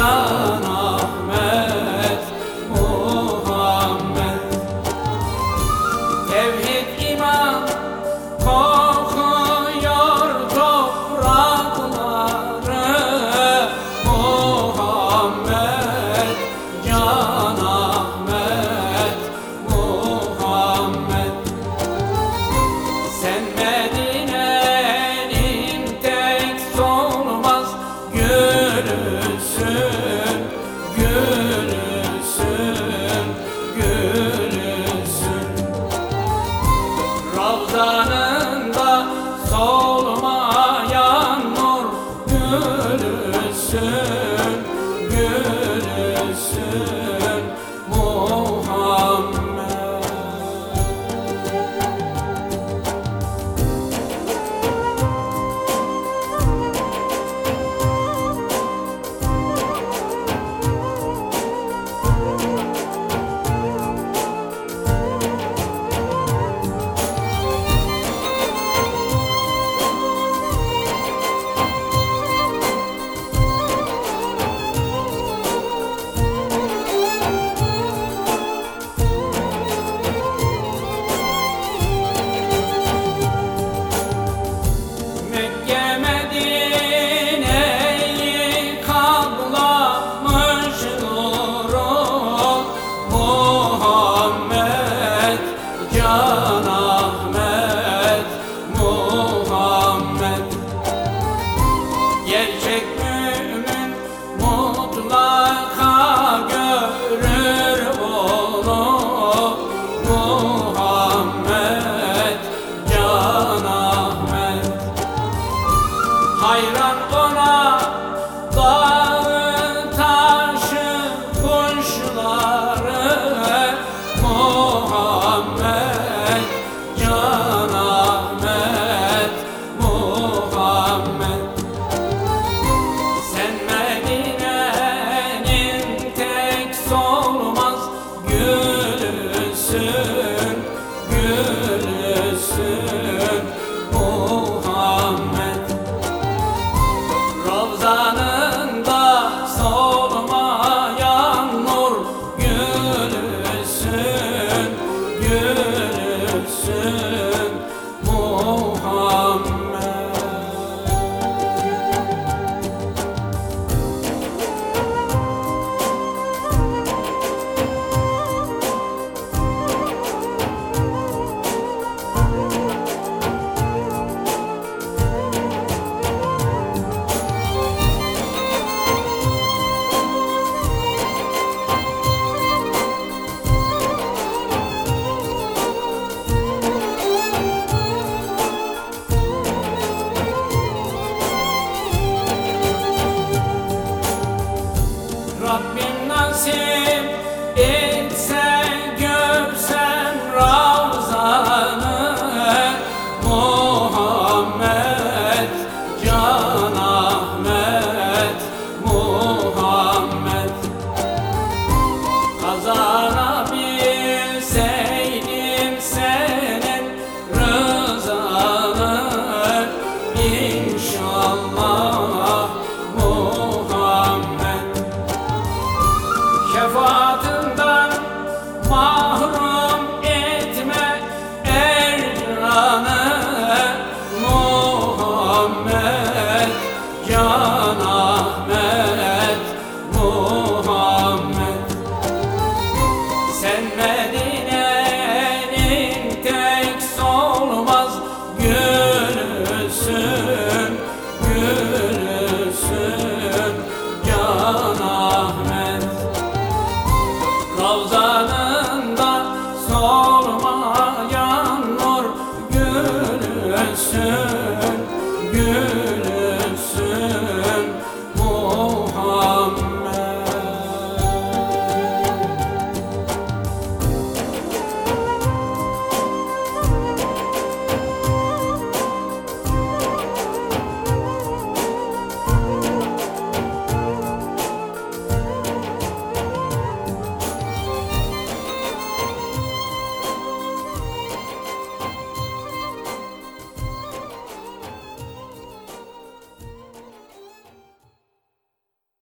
아니라 göresen, göresen. Gülüsün Medine'nin tek solmaz gülüsün, gülüsün Can Ahmet